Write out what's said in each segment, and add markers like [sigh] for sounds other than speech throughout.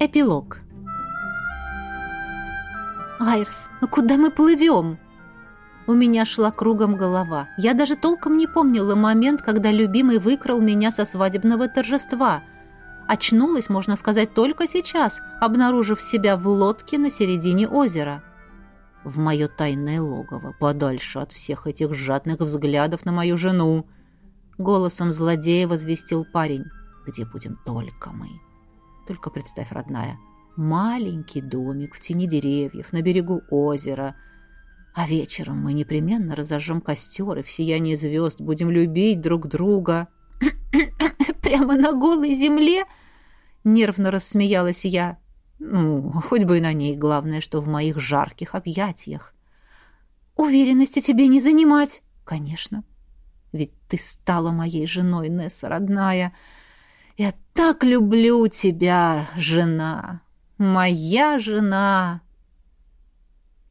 Эпилог. «Айрс, ну куда мы плывем?» У меня шла кругом голова. Я даже толком не помнила момент, когда любимый выкрал меня со свадебного торжества. Очнулась, можно сказать, только сейчас, обнаружив себя в лодке на середине озера. В мое тайное логово, подальше от всех этих жадных взглядов на мою жену. Голосом злодея возвестил парень. «Где будем только мы?» Только представь, родная, маленький домик в тени деревьев на берегу озера. А вечером мы непременно разожжем костер и в сиянии звезд будем любить друг друга. [clears throat] «Прямо на голой земле?» — нервно рассмеялась я. «Ну, хоть бы и на ней, главное, что в моих жарких объятиях». «Уверенности тебе не занимать?» «Конечно. Ведь ты стала моей женой, Несса, родная». «Я так люблю тебя, жена! Моя жена!»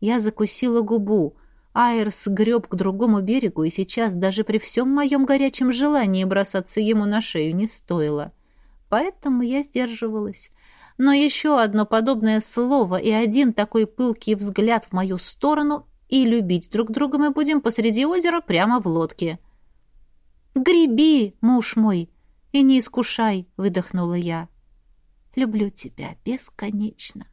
Я закусила губу. Айрс греб к другому берегу, и сейчас даже при всем моем горячем желании бросаться ему на шею не стоило. Поэтому я сдерживалась. Но еще одно подобное слово и один такой пылкий взгляд в мою сторону, и любить друг друга мы будем посреди озера прямо в лодке. «Греби, муж мой!» И не искушай», — выдохнула я. «Люблю тебя бесконечно».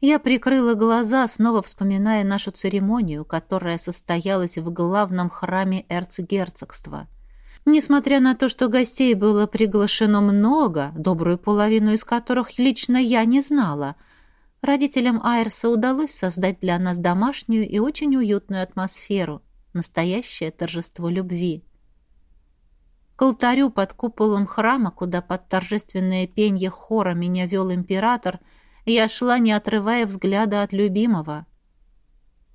Я прикрыла глаза, снова вспоминая нашу церемонию, которая состоялась в главном храме эрцгерцогства. Несмотря на то, что гостей было приглашено много, добрую половину из которых лично я не знала, родителям Айрса удалось создать для нас домашнюю и очень уютную атмосферу, настоящее торжество любви. К алтарю под куполом храма, куда под торжественное пенье хора меня вел император, я шла, не отрывая взгляда от любимого.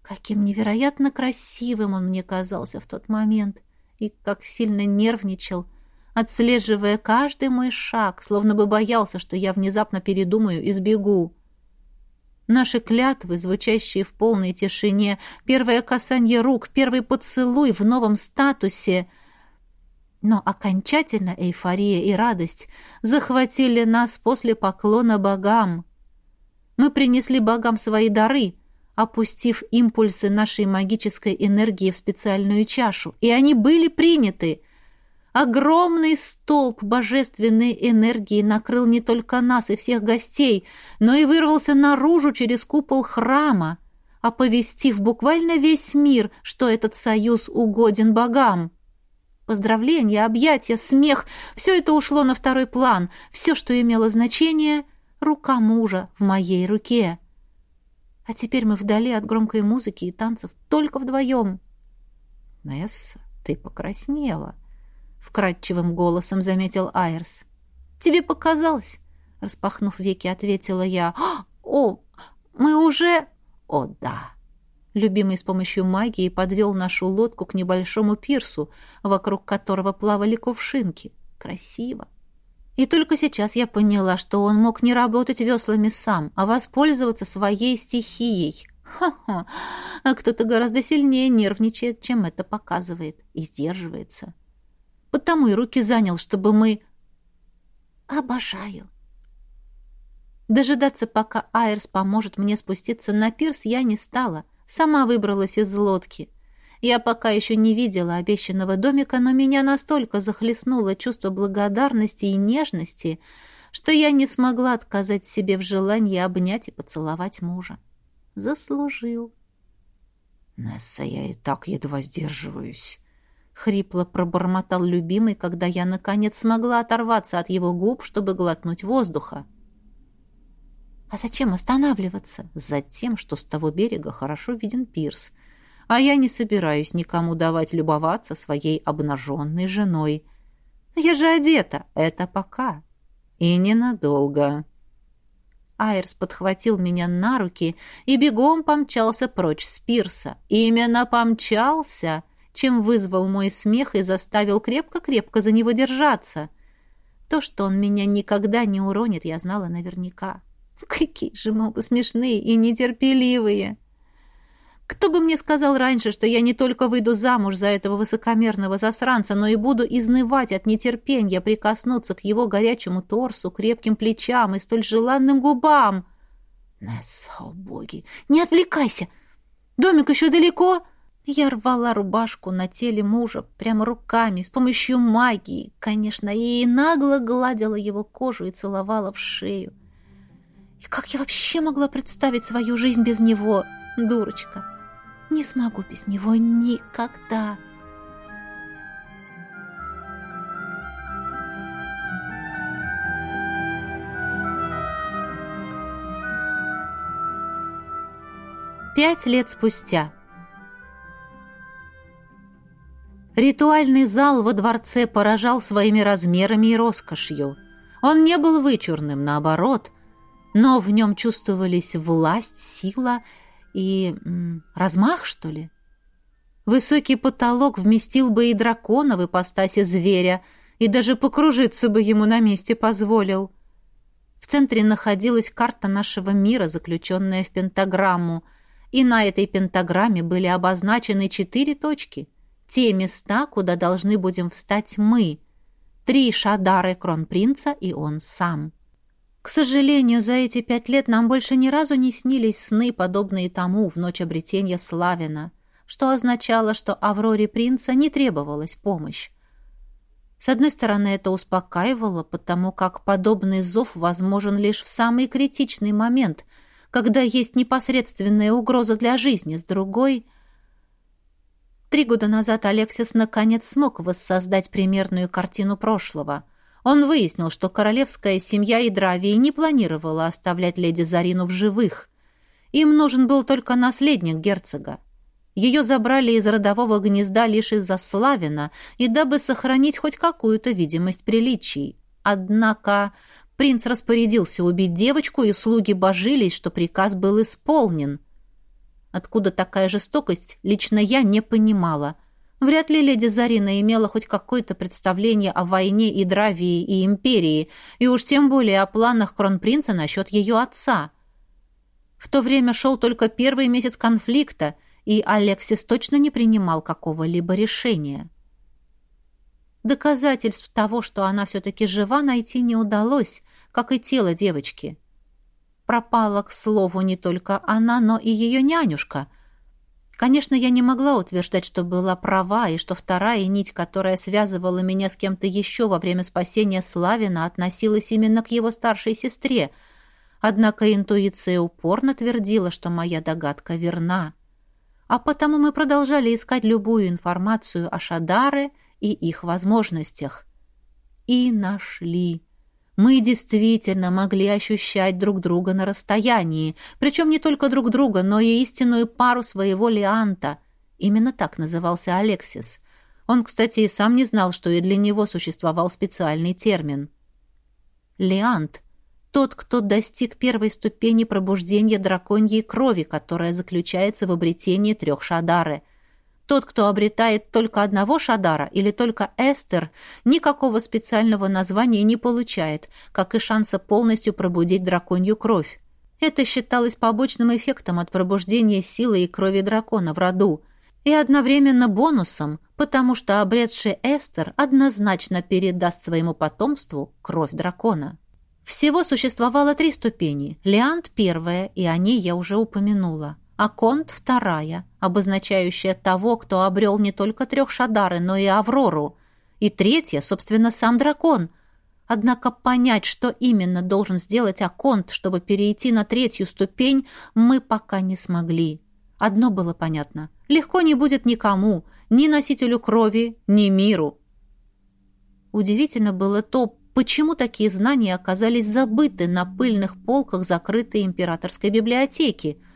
Каким невероятно красивым он мне казался в тот момент, и как сильно нервничал, отслеживая каждый мой шаг, словно бы боялся, что я внезапно передумаю и сбегу. Наши клятвы, звучащие в полной тишине, первое касание рук, первый поцелуй в новом статусе — но окончательно эйфория и радость захватили нас после поклона богам. Мы принесли богам свои дары, опустив импульсы нашей магической энергии в специальную чашу, и они были приняты. Огромный столб божественной энергии накрыл не только нас и всех гостей, но и вырвался наружу через купол храма, оповестив буквально весь мир, что этот союз угоден богам. Поздравления, объятия, смех — все это ушло на второй план. Все, что имело значение — рука мужа в моей руке. А теперь мы вдали от громкой музыки и танцев, только вдвоем. «Несса, ты покраснела», — вкрадчивым голосом заметил Айрс. «Тебе показалось?» — распахнув веки, ответила я. «О, мы уже...» «О, да!» Любимый с помощью магии подвел нашу лодку к небольшому пирсу, вокруг которого плавали кувшинки. Красиво. И только сейчас я поняла, что он мог не работать веслами сам, а воспользоваться своей стихией. Ха-ха! А кто-то гораздо сильнее нервничает, чем это показывает, и сдерживается. Потому и руки занял, чтобы мы... Обожаю. Дожидаться, пока Айрс поможет мне спуститься на пирс, я не стала — Сама выбралась из лодки. Я пока еще не видела обещанного домика, но меня настолько захлестнуло чувство благодарности и нежности, что я не смогла отказать себе в желании обнять и поцеловать мужа. Заслужил. «Несса, я и так едва сдерживаюсь», — хрипло пробормотал любимый, когда я, наконец, смогла оторваться от его губ, чтобы глотнуть воздуха. А зачем останавливаться? Затем, что с того берега хорошо виден пирс. А я не собираюсь никому давать любоваться своей обнаженной женой. Я же одета. Это пока. И ненадолго. Айрс подхватил меня на руки и бегом помчался прочь с пирса. Именно помчался, чем вызвал мой смех и заставил крепко-крепко за него держаться. То, что он меня никогда не уронит, я знала наверняка. [laughs] Какие же мы смешные и нетерпеливые. Кто бы мне сказал раньше, что я не только выйду замуж за этого высокомерного засранца, но и буду изнывать от нетерпения прикоснуться к его горячему торсу, крепким плечам и столь желанным губам? Несса, о боги, не отвлекайся! Домик еще далеко? Я рвала рубашку на теле мужа прямо руками, с помощью магии, конечно, и нагло гладила его кожу и целовала в шею. И как я вообще могла представить свою жизнь без него, дурочка? Не смогу без него никогда. Пять лет спустя. Ритуальный зал во дворце поражал своими размерами и роскошью. Он не был вычурным, наоборот, но в нем чувствовались власть, сила и м, размах, что ли? Высокий потолок вместил бы и дракона в ипостаси зверя, и даже покружиться бы ему на месте позволил. В центре находилась карта нашего мира, заключенная в пентаграмму, и на этой пентаграмме были обозначены четыре точки — те места, куда должны будем встать мы, три шадары кронпринца и он сам. К сожалению, за эти пять лет нам больше ни разу не снились сны, подобные тому в ночь обретения Славина, что означало, что Авроре принца не требовалась помощь. С одной стороны, это успокаивало, потому как подобный зов возможен лишь в самый критичный момент, когда есть непосредственная угроза для жизни, с другой... Три года назад Алексис наконец смог воссоздать примерную картину прошлого — он выяснил, что королевская семья Идравии не планировала оставлять леди Зарину в живых. Им нужен был только наследник герцога. Ее забрали из родового гнезда лишь из-за Славина и дабы сохранить хоть какую-то видимость приличий. Однако принц распорядился убить девочку, и слуги божились, что приказ был исполнен. Откуда такая жестокость, лично я не понимала. Вряд ли леди Зарина имела хоть какое-то представление о войне и Дравии и Империи, и уж тем более о планах кронпринца насчет ее отца. В то время шел только первый месяц конфликта, и Алексис точно не принимал какого-либо решения. Доказательств того, что она все-таки жива, найти не удалось, как и тело девочки. Пропала, к слову, не только она, но и ее нянюшка — Конечно, я не могла утверждать, что была права, и что вторая нить, которая связывала меня с кем-то еще во время спасения Славина, относилась именно к его старшей сестре. Однако интуиция упорно твердила, что моя догадка верна. А потому мы продолжали искать любую информацию о Шадаре и их возможностях. И нашли. Мы действительно могли ощущать друг друга на расстоянии, причем не только друг друга, но и истинную пару своего Леанта. Именно так назывался Алексис. Он, кстати, и сам не знал, что и для него существовал специальный термин. Леант — тот, кто достиг первой ступени пробуждения драконьей крови, которая заключается в обретении трех шадары — тот, кто обретает только одного Шадара или только Эстер, никакого специального названия не получает, как и шанса полностью пробудить драконью кровь. Это считалось побочным эффектом от пробуждения силы и крови дракона в роду и одновременно бонусом, потому что обретший Эстер однозначно передаст своему потомству кровь дракона. Всего существовало три ступени. Лиант первая, и о ней я уже упомянула а конт вторая, обозначающая того, кто обрел не только трех Шадары, но и Аврору, и третья, собственно, сам дракон. Однако понять, что именно должен сделать Аконт, чтобы перейти на третью ступень, мы пока не смогли. Одно было понятно. Легко не будет никому, ни носителю крови, ни миру. Удивительно было то, почему такие знания оказались забыты на пыльных полках закрытой императорской библиотеки –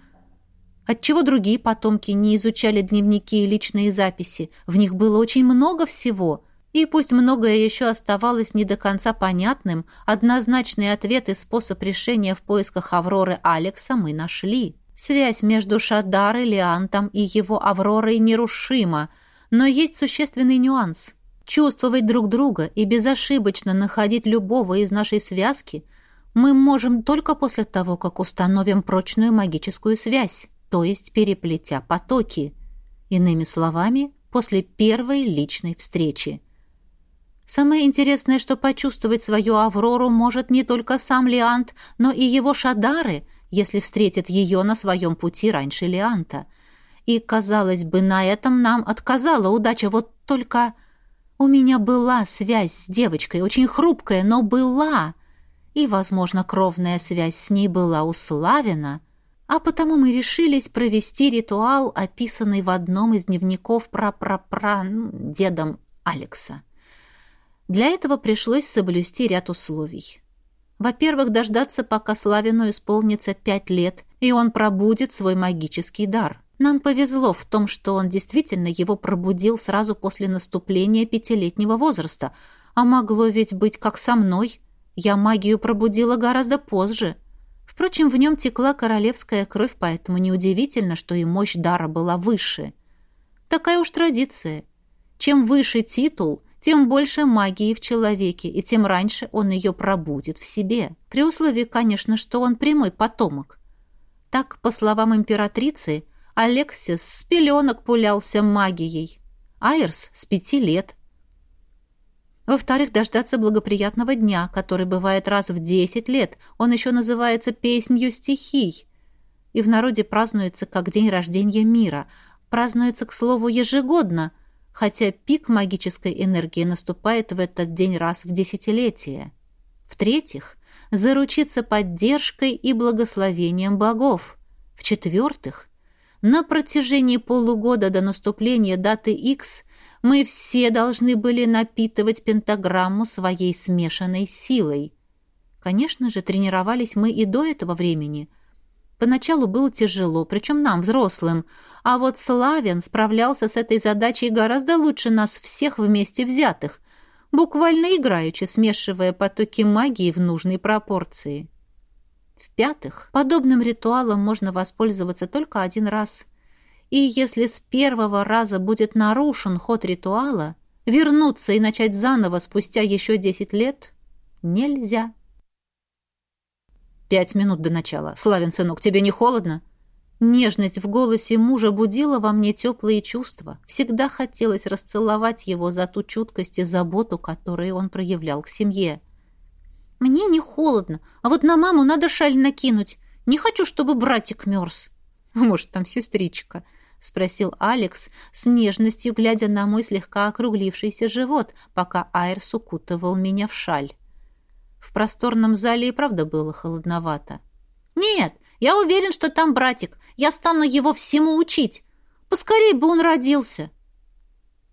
Отчего другие потомки не изучали дневники и личные записи? В них было очень много всего. И пусть многое еще оставалось не до конца понятным, однозначный ответ и способ решения в поисках Авроры Алекса мы нашли. Связь между Шадарой, Лиантом и его Авророй нерушима, но есть существенный нюанс. Чувствовать друг друга и безошибочно находить любого из нашей связки мы можем только после того, как установим прочную магическую связь. То есть переплетя потоки. Иными словами, после первой личной встречи. Самое интересное, что почувствовать свою Аврору может не только сам Лиант, но и его Шадары, если встретит ее на своем пути раньше Лианта. И, казалось бы, на этом нам отказала удача, вот только... У меня была связь с девочкой, очень хрупкая, но была. И, возможно, кровная связь с ней была у Славина. А потому мы решились провести ритуал, описанный в одном из дневников про-про-про дедом Алекса. Для этого пришлось соблюсти ряд условий. Во-первых, дождаться, пока Славину исполнится пять лет, и он пробудит свой магический дар. Нам повезло в том, что он действительно его пробудил сразу после наступления пятилетнего возраста, а могло ведь быть как со мной. Я магию пробудила гораздо позже. Впрочем, в нем текла королевская кровь, поэтому неудивительно, что и мощь дара была выше. Такая уж традиция. Чем выше титул – тем больше магии в человеке, и тем раньше он ее пробудет в себе. При условии, конечно, что он прямой потомок. Так, по словам императрицы, Алексис с пеленок пулялся магией, Айрс с пяти лет. Во-вторых, дождаться благоприятного дня, который бывает раз в десять лет. Он еще называется «Песнью стихий» и в народе празднуется как день рождения мира. Празднуется, к слову, ежегодно – хотя пик магической энергии наступает в этот день раз в десятилетие. В-третьих, заручиться поддержкой и благословением богов. В-четвертых, на протяжении полугода до наступления даты X мы все должны были напитывать пентаграмму своей смешанной силой. Конечно же, тренировались мы и до этого времени – Поначалу было тяжело, причем нам, взрослым. А вот Славин справлялся с этой задачей гораздо лучше нас всех вместе взятых, буквально играючи, смешивая потоки магии в нужной пропорции. В-пятых, подобным ритуалом можно воспользоваться только один раз. И если с первого раза будет нарушен ход ритуала, вернуться и начать заново спустя еще десять лет нельзя. Пять минут до начала. Славин, сынок, тебе не холодно? Нежность в голосе мужа будила во мне теплые чувства. Всегда хотелось расцеловать его за ту чуткость и заботу, которую он проявлял к семье. «Мне не холодно, а вот на маму надо шаль накинуть. Не хочу, чтобы братик мерз». «Может, там сестричка?» — спросил Алекс, с нежностью глядя на мой слегка округлившийся живот, пока Айрс укутывал меня в шаль. В просторном зале и правда было холодновато. «Нет, я уверен, что там братик. Я стану его всему учить. Поскорей бы он родился!»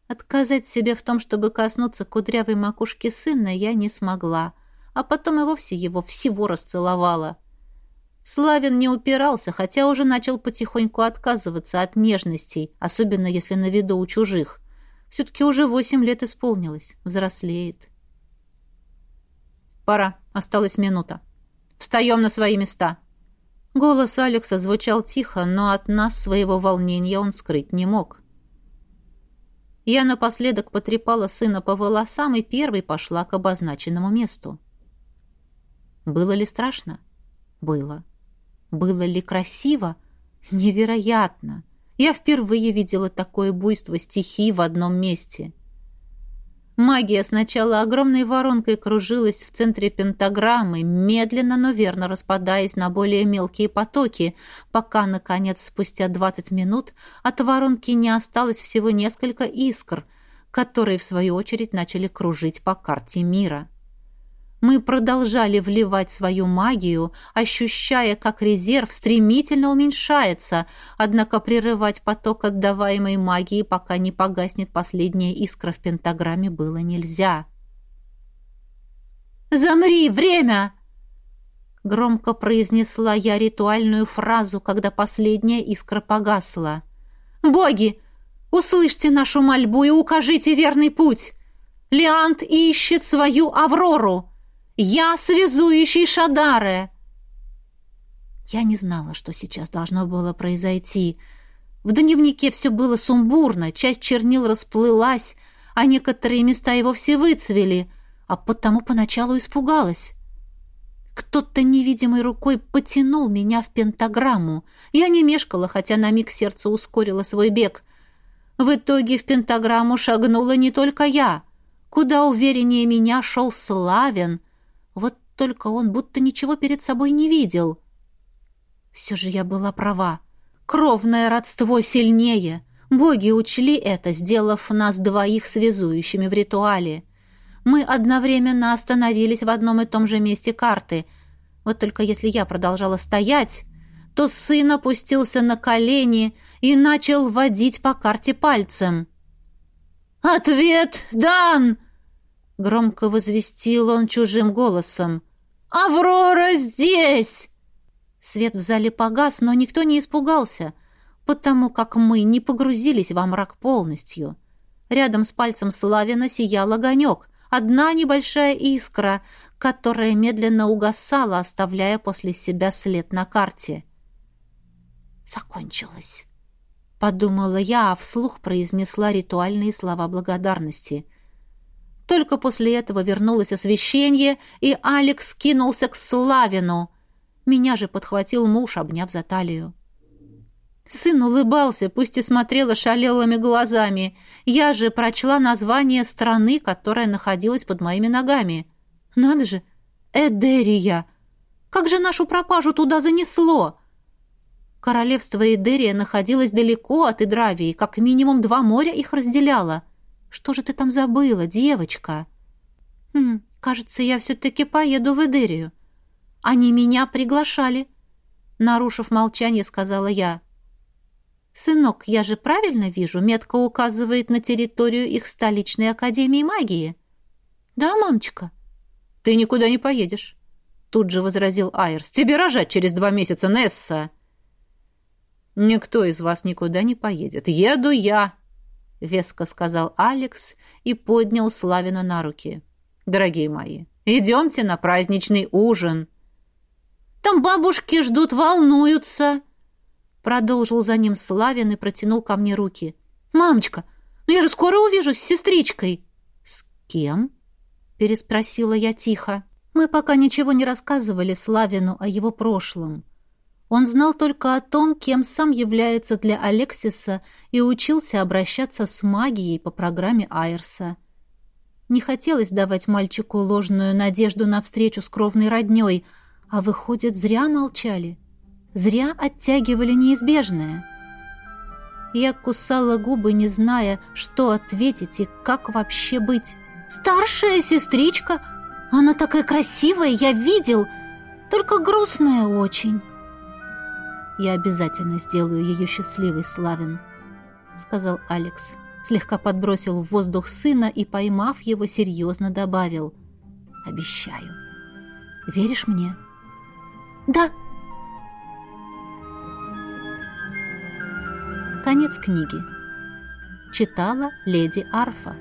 Отказать себе в том, чтобы коснуться кудрявой макушки сына, я не смогла, а потом и вовсе его всего расцеловала. Славин не упирался, хотя уже начал потихоньку отказываться от нежностей, особенно если на виду у чужих. Все-таки уже восемь лет исполнилось, взрослеет. «Пора. Осталась минута. Встаем на свои места». Голос Алекса звучал тихо, но от нас своего волнения он скрыть не мог. Я напоследок потрепала сына по волосам и первой пошла к обозначенному месту. Было ли страшно? Было. Было ли красиво? Невероятно! Я впервые видела такое буйство стихий в одном месте — Магия сначала огромной воронкой кружилась в центре пентаграммы, медленно, но верно распадаясь на более мелкие потоки, пока, наконец, спустя двадцать минут от воронки не осталось всего несколько искр, которые, в свою очередь, начали кружить по карте мира. Мы продолжали вливать свою магию, ощущая, как резерв стремительно уменьшается, однако прерывать поток отдаваемой магии, пока не погаснет последняя искра в пентаграмме, было нельзя. «Замри! Время!» Громко произнесла я ритуальную фразу, когда последняя искра погасла. «Боги! Услышьте нашу мольбу и укажите верный путь! Леант ищет свою Аврору!» Я связующий Шадаре!» Я не знала, что сейчас должно было произойти. В дневнике все было сумбурно, часть чернил расплылась, а некоторые места и вовсе выцвели, а потому поначалу испугалась. Кто-то невидимой рукой потянул меня в пентаграмму. Я не мешкала, хотя на миг сердце ускорило свой бег. В итоге в пентаграмму шагнула не только я. Куда увереннее меня шел Славен. Вот только он будто ничего перед собой не видел. Все же я была права. Кровное родство сильнее. Боги учли это, сделав нас двоих связующими в ритуале. Мы одновременно остановились в одном и том же месте карты. Вот только если я продолжала стоять, то сын опустился на колени и начал водить по карте пальцем. «Ответ дан!» — громко возвестил он чужим голосом. «Аврора здесь!» Свет в зале погас, но никто не испугался, потому как мы не погрузились во мрак полностью. Рядом с пальцем Славина сиял огонек, одна небольшая искра, которая медленно угасала, оставляя после себя след на карте. «Закончилось», — подумала я, а вслух произнесла ритуальные слова благодарности. Только после этого вернулось освещение, и Алекс кинулся к Славину. Меня же подхватил муж, обняв за талию. Сын улыбался, пусть и смотрела шалелыми глазами. Я же прочла название страны, которая находилась под моими ногами. Надо же, Эдерия! Как же нашу пропажу туда занесло? Королевство Эдерия находилось далеко от Идравии, как минимум два моря их разделяло. Что же ты там забыла, девочка? Хм, кажется, я все-таки поеду в Эдерию. Они меня приглашали. Нарушив молчание, сказала я. «Сынок, я же правильно вижу, метка указывает на территорию их столичной академии магии». «Да, мамочка». «Ты никуда не поедешь», — тут же возразил Айрс. «Тебе рожать через два месяца, Несса». «Никто из вас никуда не поедет. Еду я», — веско сказал Алекс и поднял Славина на руки. «Дорогие мои, идемте на праздничный ужин». «Там бабушки ждут, волнуются», Продолжил за ним Славин и протянул ко мне руки. «Мамочка, ну я же скоро увижусь с сестричкой!» «С кем?» — переспросила я тихо. Мы пока ничего не рассказывали Славину о его прошлом. Он знал только о том, кем сам является для Алексиса и учился обращаться с магией по программе Айрса. Не хотелось давать мальчику ложную надежду на встречу с кровной роднёй, а выходит, зря молчали. — зря оттягивали неизбежное. Я кусала губы, не зная, что ответить и как вообще быть. «Старшая сестричка! Она такая красивая, я видел, только грустная очень!» «Я обязательно сделаю ее счастливой, Славин», — сказал Алекс. Слегка подбросил в воздух сына и, поймав его, серьезно добавил. «Обещаю. Веришь мне?» «Да», Конец книги. Читала леди Арфа.